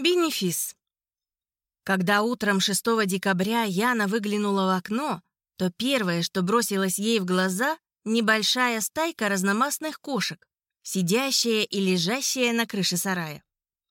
Бенефис. Когда утром 6 декабря Яна выглянула в окно, то первое, что бросилось ей в глаза — небольшая стайка разномастных кошек, сидящая и лежащая на крыше сарая.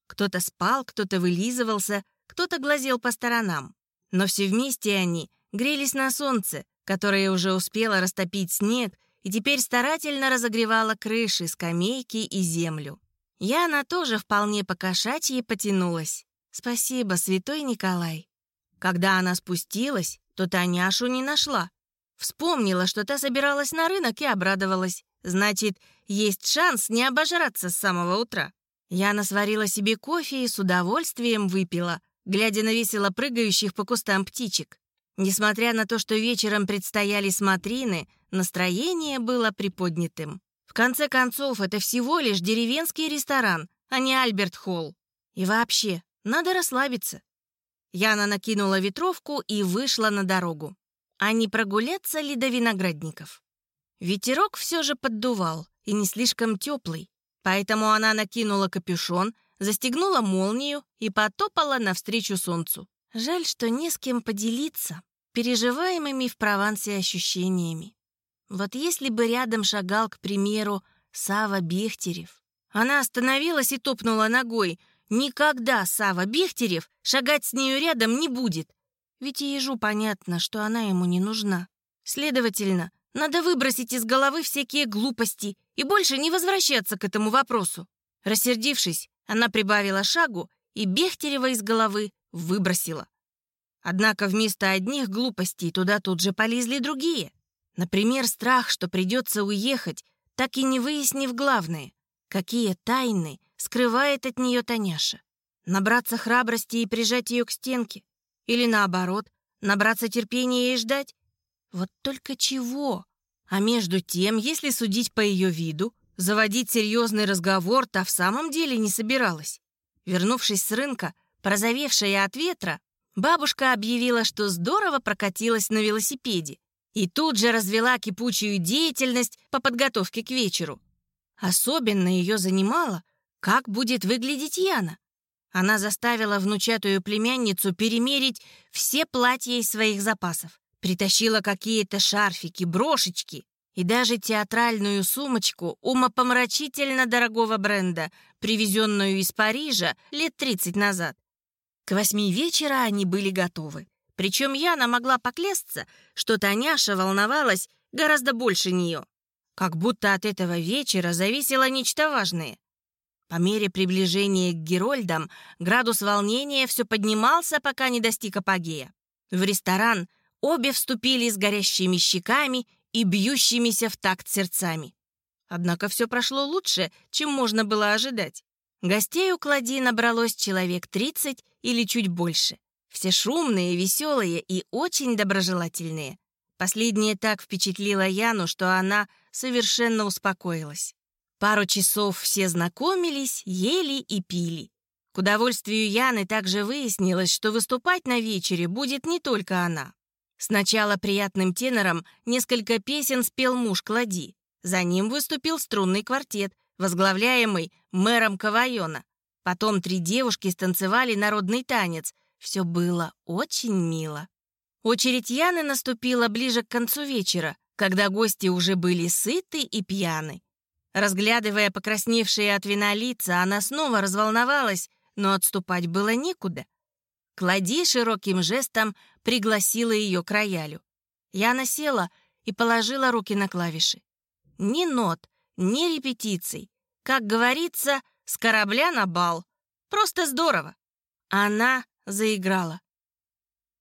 Кто-то спал, кто-то вылизывался, кто-то глазел по сторонам. Но все вместе они грелись на солнце, которое уже успело растопить снег и теперь старательно разогревало крыши, скамейки и землю. Яна тоже вполне покошачьи потянулась. Спасибо, святой Николай. Когда она спустилась, то Таняшу не нашла. Вспомнила, что та собиралась на рынок и обрадовалась. Значит, есть шанс не обожраться с самого утра. Яна сварила себе кофе и с удовольствием выпила, глядя на весело прыгающих по кустам птичек. Несмотря на то, что вечером предстояли смотрины, настроение было приподнятым. В конце концов, это всего лишь деревенский ресторан, а не Альберт Холл. И вообще, надо расслабиться. Яна накинула ветровку и вышла на дорогу. А не прогуляться ли до виноградников? Ветерок все же поддувал, и не слишком теплый. Поэтому она накинула капюшон, застегнула молнию и потопала навстречу солнцу. Жаль, что не с кем поделиться переживаемыми в Провансе ощущениями. Вот если бы рядом шагал, к примеру, Сава Бехтерев. Она остановилась и топнула ногой. Никогда Сава Бехтерев шагать с нею рядом не будет. Ведь и ежу понятно, что она ему не нужна. Следовательно, надо выбросить из головы всякие глупости и больше не возвращаться к этому вопросу. Рассердившись, она прибавила шагу и Бехтерева из головы выбросила. Однако вместо одних глупостей туда тут же полезли другие. Например, страх, что придется уехать, так и не выяснив главное, какие тайны скрывает от нее Таняша. Набраться храбрости и прижать ее к стенке? Или наоборот, набраться терпения и ждать? Вот только чего? А между тем, если судить по ее виду, заводить серьезный разговор та в самом деле не собиралась. Вернувшись с рынка, прозовевшая от ветра, бабушка объявила, что здорово прокатилась на велосипеде и тут же развела кипучую деятельность по подготовке к вечеру. Особенно ее занимало, как будет выглядеть Яна. Она заставила внучатую племянницу перемерить все платья из своих запасов, притащила какие-то шарфики, брошечки и даже театральную сумочку умопомрачительно дорогого бренда, привезенную из Парижа лет 30 назад. К восьми вечера они были готовы. Причем Яна могла поклясться, что Таняша волновалась гораздо больше нее. Как будто от этого вечера зависело нечто важное. По мере приближения к Герольдам градус волнения все поднимался, пока не достиг апогея. В ресторан обе вступили с горящими щеками и бьющимися в такт сердцами. Однако все прошло лучше, чем можно было ожидать. Гостей у Клади набралось человек 30 или чуть больше. Все шумные, веселые и очень доброжелательные. Последнее так впечатлило Яну, что она совершенно успокоилась. Пару часов все знакомились, ели и пили. К удовольствию Яны также выяснилось, что выступать на вечере будет не только она. Сначала приятным тенором несколько песен спел муж Клади. За ним выступил струнный квартет, возглавляемый мэром Кавайона. Потом три девушки станцевали народный танец, все было очень мило. Очередь Яны наступила ближе к концу вечера, когда гости уже были сыты и пьяны. Разглядывая покрасневшие от вина лица, она снова разволновалась, но отступать было некуда. Клади широким жестом пригласила ее к роялю. Яна села и положила руки на клавиши. Ни нот, ни репетиций. Как говорится, с корабля на бал. Просто здорово. Она заиграла.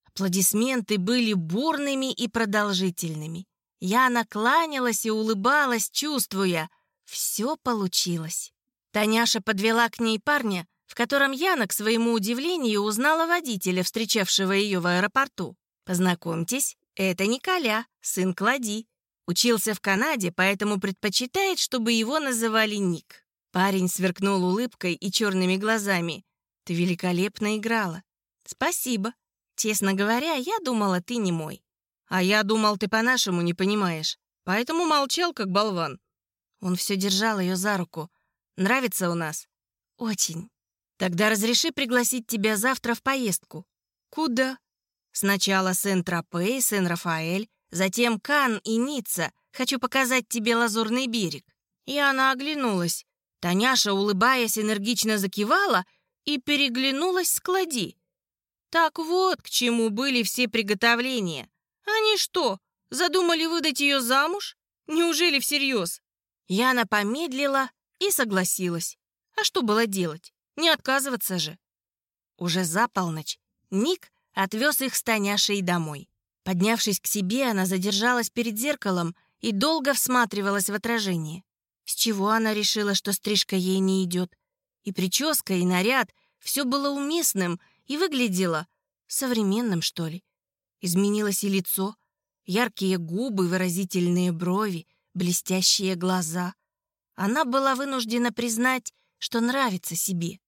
Аплодисменты были бурными и продолжительными. Я накланялась и улыбалась, чувствуя, все получилось. Таняша подвела к ней парня, в котором Яна, к своему удивлению, узнала водителя, встречавшего ее в аэропорту. «Познакомьтесь, это Николя, сын Клади. Учился в Канаде, поэтому предпочитает, чтобы его называли Ник». Парень сверкнул улыбкой и черными глазами. «Ты великолепно играла. «Спасибо. Честно говоря, я думала, ты не мой. А я думал, ты по-нашему не понимаешь. Поэтому молчал, как болван». Он все держал ее за руку. «Нравится у нас?» «Очень». Тогда разреши пригласить тебя завтра в поездку. Куда? Сначала Сен-Тропе Сен-Рафаэль, затем Кан и Ницца. Хочу показать тебе Лазурный берег. И она оглянулась. Таняша, улыбаясь, энергично закивала и переглянулась с Клади. Так вот, к чему были все приготовления. Они что, задумали выдать ее замуж? Неужели всерьез? Яна помедлила и согласилась. А что было делать? Не отказываться же. Уже за полночь Ник отвез их с Таняшей домой. Поднявшись к себе, она задержалась перед зеркалом и долго всматривалась в отражение. С чего она решила, что стрижка ей не идет? И прическа, и наряд — все было уместным и выглядело современным, что ли. Изменилось и лицо, яркие губы, выразительные брови, блестящие глаза. Она была вынуждена признать, что нравится себе.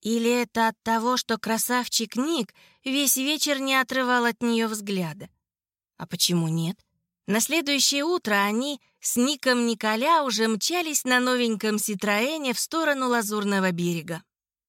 Или это от того, что красавчик Ник весь вечер не отрывал от нее взгляда? А почему нет? На следующее утро они с Ником Николя уже мчались на новеньком Ситроэне в сторону Лазурного берега.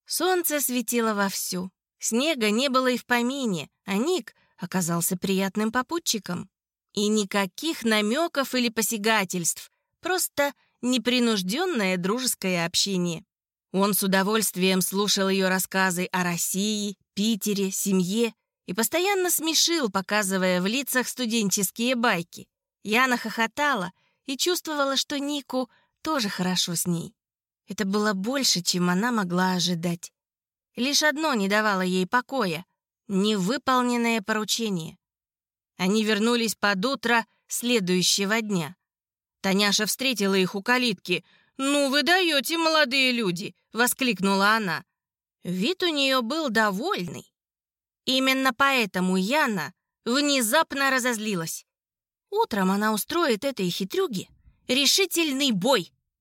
Солнце светило вовсю. Снега не было и в помине, а Ник оказался приятным попутчиком. И никаких намеков или посягательств, просто непринужденное дружеское общение. Он с удовольствием слушал ее рассказы о России, Питере, семье и постоянно смешил, показывая в лицах студенческие байки. Яна хохотала и чувствовала, что Нику тоже хорошо с ней. Это было больше, чем она могла ожидать. Лишь одно не давало ей покоя — невыполненное поручение. Они вернулись под утро следующего дня. Таняша встретила их у калитки — «Ну вы даете, молодые люди!» — воскликнула она. Вид у нее был довольный. Именно поэтому Яна внезапно разозлилась. Утром она устроит этой хитрюге решительный бой.